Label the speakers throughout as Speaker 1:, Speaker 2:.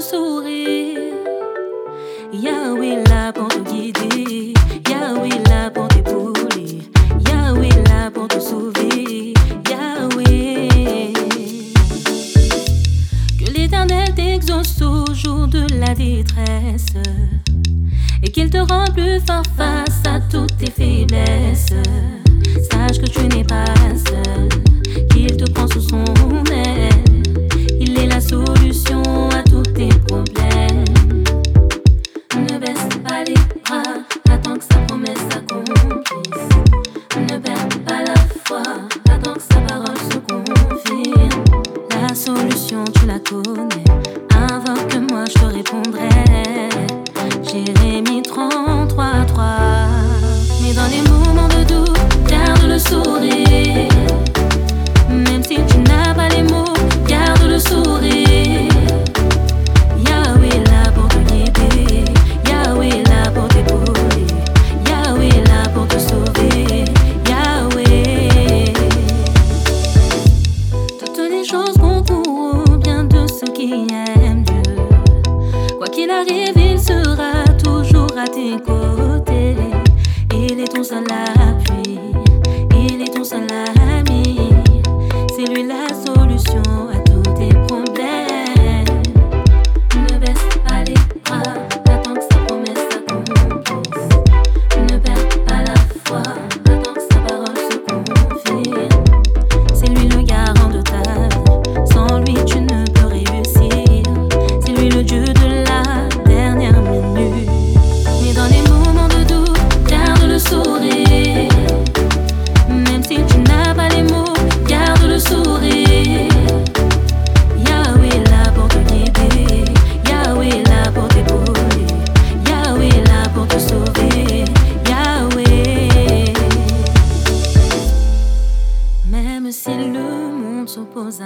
Speaker 1: sourire. Yahweh là pour te guider. Yahweh là pour t'épauler. Yahweh là pour te sauver. Yahweh. Que l'éternel t'exauce au jour de la détresse. Et qu'il te rend plus fort face à toutes tes faiblesses. Répondrai. Jérémie 33, 3. Mais dans les moments de doute, garde le sourire. Il est ton seul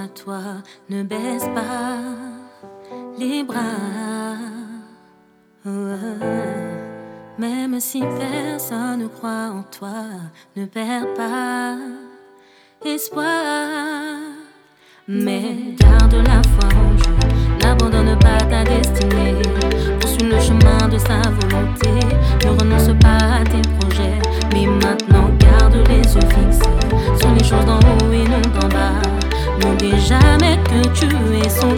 Speaker 1: toi, ne baisse pas les bras. Oh. Même si personne ne croit en toi, ne perds pas espoir. Mais garde la foi en Dieu, n'abandonne pas ta destinée. Poursuis le chemin de sa volonté, ne renonce pas à tes projets. Mais maintenant, garde les yeux fixés sur les choses d'en haut N'oublie jamais que tu es son